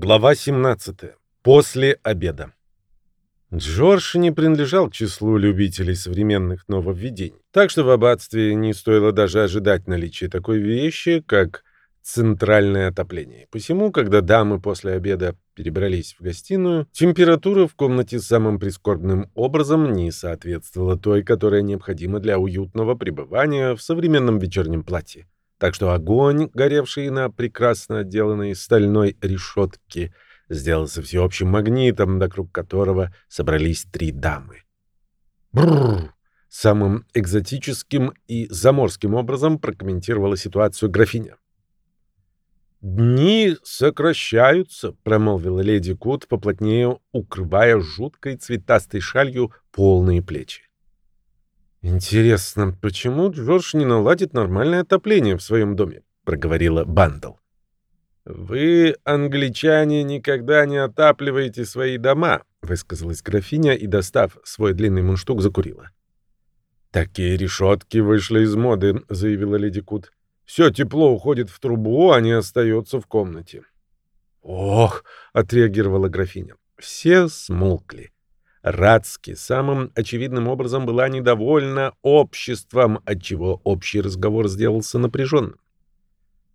Глава 17. После обеда. Джордж не принадлежал к числу любителей современных нововведений, так что в аббатстве не стоило даже ожидать наличия такой вещи, как центральное отопление. Посему, когда дамы после обеда перебрались в гостиную, температура в комнате самым прискорбным образом не соответствовала той, которая необходима для уютного пребывания в современном вечернем платье так что огонь, горевший на прекрасно отделанной стальной решетке, сделался всеобщим магнитом, вокруг которого собрались три дамы. Бррр! Самым экзотическим и заморским образом прокомментировала ситуацию графиня. «Дни сокращаются», — промолвила леди Кут, поплотнее укрывая жуткой цветастой шалью полные плечи. «Интересно, почему Джордж не наладит нормальное отопление в своем доме?» — проговорила Бандл. «Вы, англичане, никогда не отапливаете свои дома», — высказалась графиня и, достав свой длинный мундштук, закурила. «Такие решетки вышли из моды», — заявила леди Кут. «Все тепло уходит в трубу, а не остается в комнате». «Ох!» — отреагировала графиня. Все смолкли. Радски самым очевидным образом была недовольна обществом, отчего общий разговор сделался напряженным.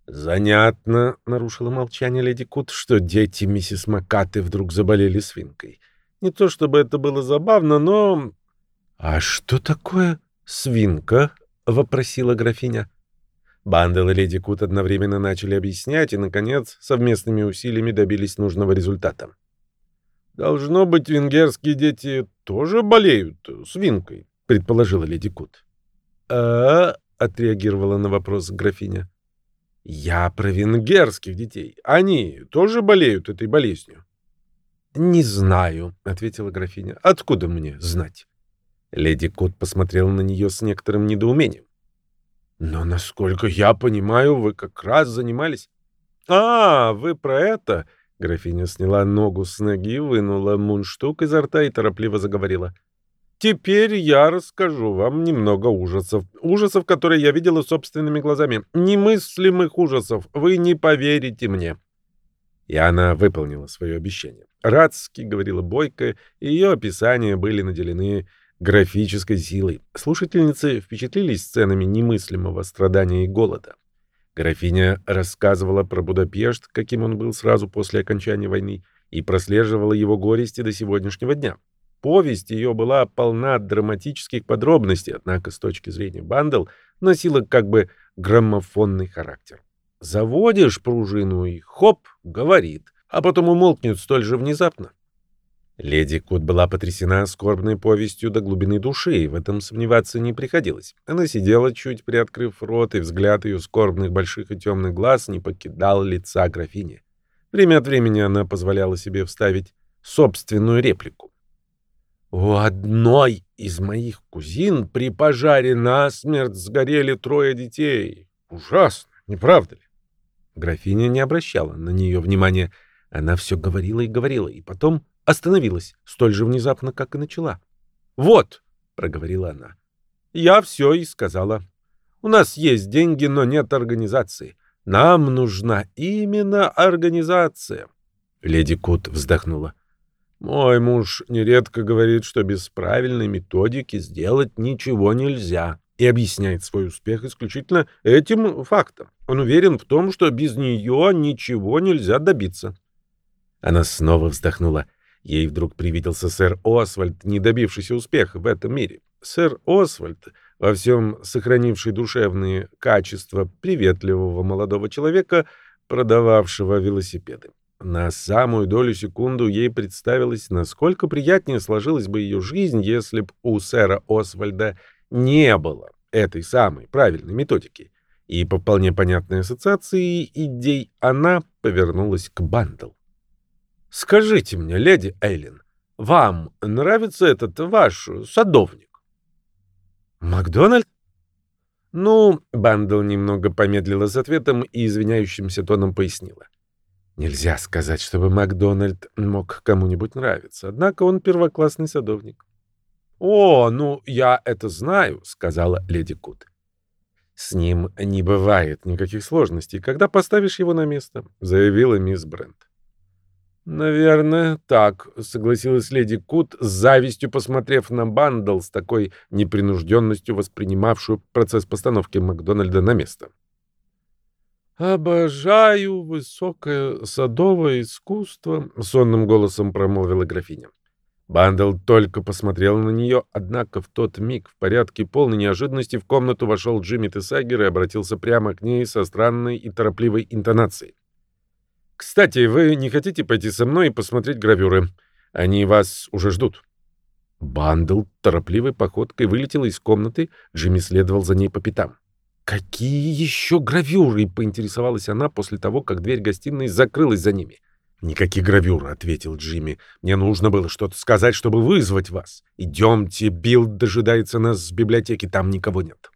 «Занятно», — нарушила молчание леди Кут, — «что дети миссис Макаты вдруг заболели свинкой. Не то чтобы это было забавно, но...» «А что такое свинка?» — вопросила графиня. Бандел и леди Кут одновременно начали объяснять и, наконец, совместными усилиями добились нужного результата. Должно быть, венгерские дети тоже болеют свинкой, предположила леди Кут. А, отреагировала на вопрос графиня. Я про венгерских детей. Они тоже болеют этой болезнью. Не знаю, ответила графиня. Откуда мне знать? Леди Кут посмотрела на нее с некоторым недоумением. Но, насколько я понимаю, вы как раз занимались... А, вы про это... Графиня сняла ногу с ноги, вынула мундштук изо рта и торопливо заговорила. «Теперь я расскажу вам немного ужасов. Ужасов, которые я видела собственными глазами. Немыслимых ужасов. Вы не поверите мне». И она выполнила свое обещание. Радски говорила Бойко, и ее описания были наделены графической силой. Слушательницы впечатлились сценами немыслимого страдания и голода. Графиня рассказывала про Будапешт, каким он был сразу после окончания войны, и прослеживала его горести до сегодняшнего дня. Повесть ее была полна драматических подробностей, однако с точки зрения Бандл носила как бы граммофонный характер. Заводишь пружину и хоп, говорит, а потом умолкнет столь же внезапно. Леди Кот была потрясена скорбной повестью до глубины души, и в этом сомневаться не приходилось. Она сидела, чуть приоткрыв рот, и взгляд ее скорбных больших и темных глаз не покидал лица графини. Время от времени она позволяла себе вставить собственную реплику. «У одной из моих кузин при пожаре насмерть сгорели трое детей. Ужасно, не правда ли?» Графиня не обращала на нее внимания. Она все говорила и говорила, и потом остановилась столь же внезапно, как и начала. «Вот», — проговорила она, — «я все и сказала. У нас есть деньги, но нет организации. Нам нужна именно организация». Леди Кут вздохнула. «Мой муж нередко говорит, что без правильной методики сделать ничего нельзя» и объясняет свой успех исключительно этим фактом. Он уверен в том, что без нее ничего нельзя добиться. Она снова вздохнула. Ей вдруг привиделся сэр Освальд, не добившийся успеха в этом мире. Сэр Освальд, во всем сохранивший душевные качества приветливого молодого человека, продававшего велосипеды. На самую долю секунду ей представилось, насколько приятнее сложилась бы ее жизнь, если б у сэра Освальда не было этой самой правильной методики. И по вполне понятной ассоциации идей она повернулась к Бандл. Скажите мне, леди Эйлин, вам нравится этот ваш садовник? Макдональд? Ну, Бандл немного помедлила с ответом и извиняющимся тоном пояснила. Нельзя сказать, чтобы Макдональд мог кому-нибудь нравиться, однако он первоклассный садовник. «О, ну, я это знаю», — сказала леди Кут. «С ним не бывает никаких сложностей, когда поставишь его на место», — заявила мисс Брент. «Наверное, так», — согласилась леди Кут, с завистью посмотрев на Бандл с такой непринужденностью воспринимавшую процесс постановки Макдональда на место. «Обожаю высокое садовое искусство», — сонным голосом промолвила графиня. Бандл только посмотрел на нее, однако в тот миг в порядке полной неожиданности в комнату вошел Джимми Тесайгер и обратился прямо к ней со странной и торопливой интонацией. «Кстати, вы не хотите пойти со мной и посмотреть гравюры? Они вас уже ждут». Бандл торопливой походкой вылетел из комнаты, Джимми следовал за ней по пятам. «Какие еще гравюры?» — поинтересовалась она после того, как дверь гостиной закрылась за ними. «Никаких гравюр», — ответил Джимми. «Мне нужно было что-то сказать, чтобы вызвать вас. Идемте, Билл дожидается нас в библиотеке, там никого нет».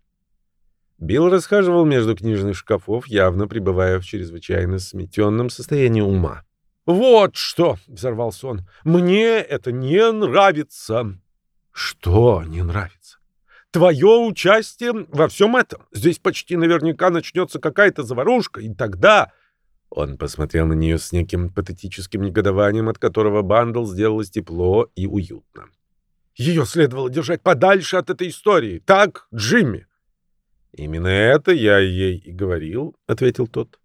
Билл расхаживал между книжных шкафов, явно пребывая в чрезвычайно сметенном состоянии ума. «Вот что!» — взорвался он. «Мне это не нравится!» «Что не нравится?» «Твое участие во всем этом. Здесь почти наверняка начнется какая-то заварушка, и тогда...» Он посмотрел на нее с неким патетическим негодованием, от которого Бандл сделалось тепло и уютно. «Ее следовало держать подальше от этой истории. Так, Джимми?» «Именно это я ей и говорил», — ответил тот.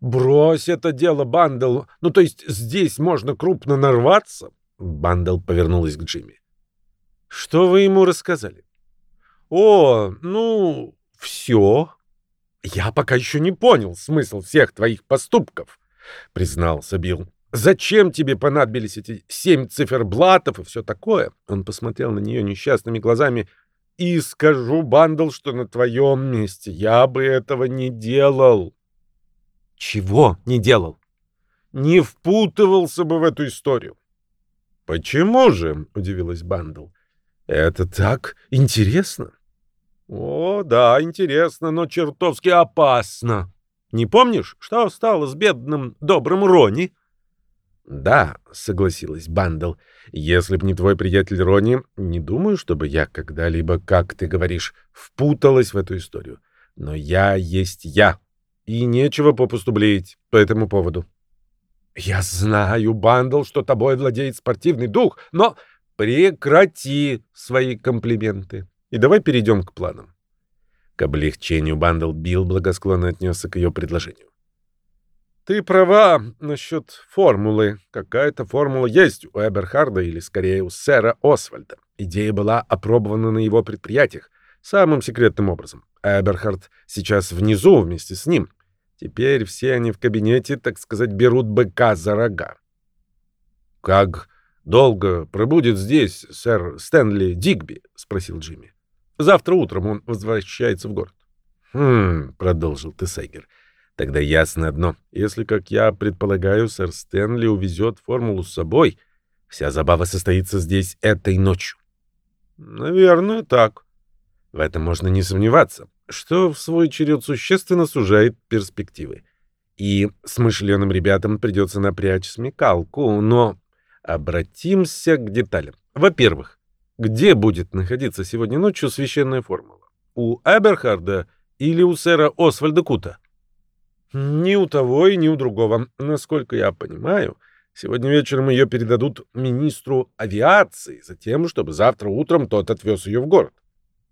«Брось это дело, Бандл. Ну, то есть здесь можно крупно нарваться?» Бандл повернулась к Джимми. «Что вы ему рассказали?» «О, ну, все». «Я пока еще не понял смысл всех твоих поступков», — признался Билл. «Зачем тебе понадобились эти семь циферблатов и все такое?» Он посмотрел на нее несчастными глазами и скажу, Бандл, что на твоем месте я бы этого не делал. Чего не делал? Не впутывался бы в эту историю. Почему же? Удивилась Бандл. Это так интересно. О, да, интересно, но чертовски опасно. Ты помнишь, что стало с бедным добрым Рони? «Да», — согласилась Бандл, — «если б не твой приятель Рони, не думаю, чтобы я когда-либо, как ты говоришь, впуталась в эту историю. Но я есть я, и нечего попусту блеять по этому поводу». «Я знаю, Бандл, что тобой владеет спортивный дух, но прекрати свои комплименты, и давай перейдем к планам». К облегчению Бандл Билл благосклонно отнесся к ее предложению. Ты права насчет формулы. Какая-то формула есть у Эберхарда или, скорее, у сэра Освальда. Идея была опробована на его предприятиях самым секретным образом. Эберхард сейчас внизу вместе с ним. Теперь все они в кабинете, так сказать, берут быка за рога. «Как долго пробудет здесь сэр Стэнли Дигби?» — спросил Джимми. «Завтра утром он возвращается в город». «Хм», — продолжил Тесегер, — Тогда ясно одно. Если, как я предполагаю, сэр Стэнли увезет формулу с собой, вся забава состоится здесь этой ночью. Наверное, так. В этом можно не сомневаться, что в свой черед существенно сужает перспективы. И смышленым ребятам придется напрячь смекалку, но обратимся к деталям. Во-первых, где будет находиться сегодня ночью священная формула? У Эберхарда или у сэра Освальда Кута? Ни у того и ни у другого. Насколько я понимаю, сегодня вечером ее передадут министру авиации, затем, чтобы завтра утром тот отвез ее в город.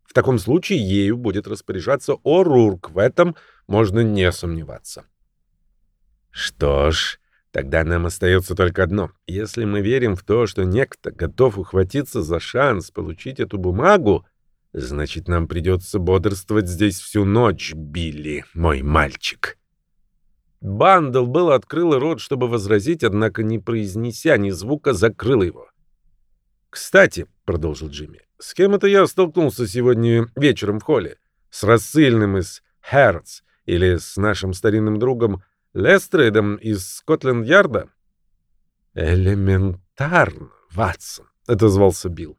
В таком случае ею будет распоряжаться О'Рурк, в этом можно не сомневаться. Что ж, тогда нам остается только одно. Если мы верим в то, что некто готов ухватиться за шанс получить эту бумагу, значит, нам придется бодрствовать здесь всю ночь, Билли, мой мальчик. Бандл был открыл рот, чтобы возразить, однако, не произнеся ни звука, закрыл его. «Кстати», — продолжил Джимми, — «с кем это я столкнулся сегодня вечером в холле? С рассыльным из Херц или с нашим старинным другом Лестрейдом из Скотленд-Ярда?» «Элементарно, Ватсон», — отозвался Билл.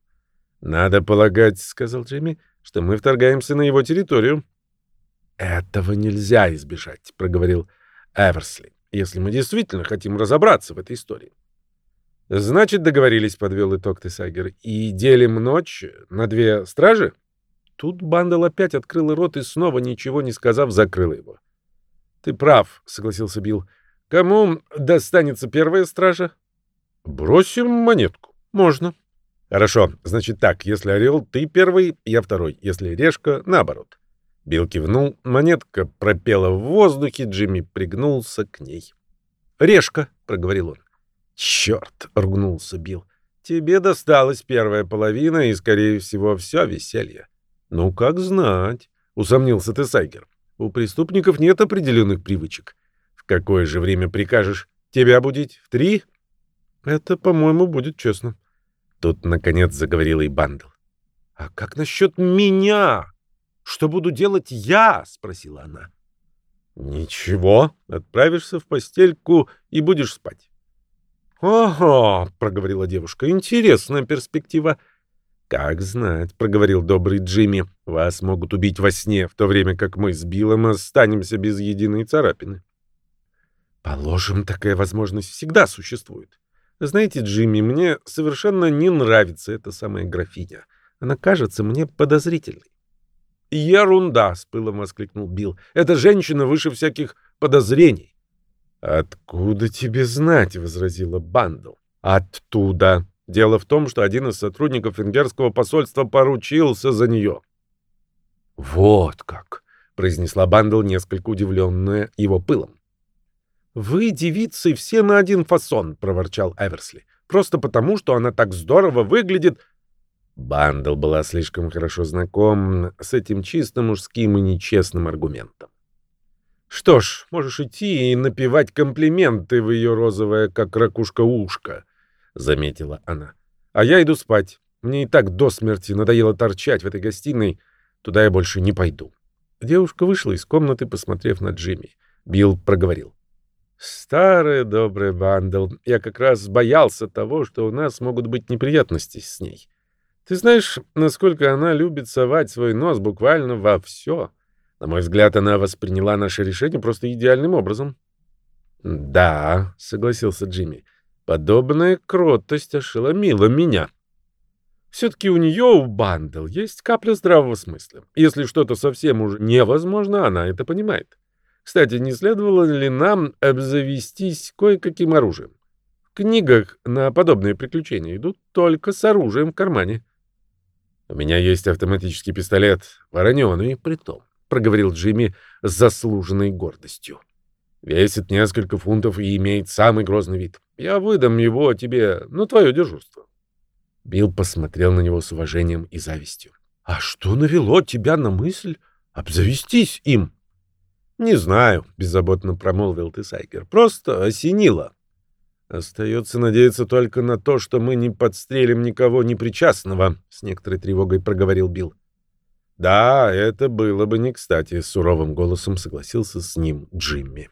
«Надо полагать», — сказал Джимми, — «что мы вторгаемся на его территорию». «Этого нельзя избежать», — проговорил Эверсли, если мы действительно хотим разобраться в этой истории. Значит, договорились, подвел итог Тесагер, и делим ночь на две стражи? Тут Бандал опять открыл рот и снова, ничего не сказав, закрыл его. Ты прав, согласился Билл. Кому достанется первая стража? Бросим монетку. Можно. Хорошо, значит так, если орел, ты первый, я второй. Если решка, наоборот. Билл кивнул, монетка пропела в воздухе, Джимми пригнулся к ней. «Решка», — проговорил он. «Черт!» — ругнулся Билл. «Тебе досталась первая половина и, скорее всего, все веселье». «Ну, как знать», — усомнился ты, Сайгер. «У преступников нет определенных привычек. В какое же время прикажешь тебя будить? В три? Это, по-моему, будет честно. Тут, наконец, заговорил и Бандл. А как насчет меня? Что буду делать я? Спросила она. Ничего, отправишься в постельку и будешь спать. «Ага», — проговорила девушка, — «интересная перспектива». «Как знать», — проговорил добрый Джимми, — «вас могут убить во сне, в то время как мы с Биллом останемся без единой царапины». Положим, такая возможность всегда существует. Знаете, Джимми, мне совершенно не нравится эта самая графиня. Она кажется мне подозрительной. «Ерунда!» — с пылом воскликнул Билл. «Эта женщина выше всяких подозрений». «Откуда тебе знать?» — возразила Бандл. «Оттуда. Дело в том, что один из сотрудников венгерского посольства поручился за нее». «Вот как!» — произнесла Бандл, несколько удивленная его пылом. «Вы, девицы, все на один фасон», — проворчал Эверсли. «Просто потому, что она так здорово выглядит...» Бандл была слишком хорошо знаком с этим чисто мужским и нечестным аргументом. «Что ж, можешь идти и напевать комплименты в ее розовое, как ракушка, ушко», — заметила она. «А я иду спать. Мне и так до смерти надоело торчать в этой гостиной. Туда я больше не пойду». Девушка вышла из комнаты, посмотрев на Джимми. Билл проговорил. Старая добрая Бандл. Я как раз боялся того, что у нас могут быть неприятности с ней. Ты знаешь, насколько она любит совать свой нос буквально во все. На мой взгляд, она восприняла наше решение просто идеальным образом. Да, согласился Джимми. Подобная кротость ошеломила меня. Все-таки у нее, у Бандл, есть капля здравого смысла. Если что-то совсем уже невозможно, она это понимает. Кстати, не следовало ли нам обзавестись кое-каким оружием? В книгах на подобные приключения идут только с оружием в кармане. «У меня есть автоматический пистолет, вороненый притом», — проговорил Джимми с заслуженной гордостью. «Весит несколько фунтов и имеет самый грозный вид. Я выдам его тебе на твое дежурство». Билл посмотрел на него с уважением и завистью. «А что навело тебя на мысль обзавестись им?» «Не знаю», — беззаботно промолвил Тесайкер. «Просто осенило». «Остается надеяться только на то, что мы не подстрелим никого непричастного», — с некоторой тревогой проговорил Билл. «Да, это было бы не кстати», — суровым голосом согласился с ним Джимми.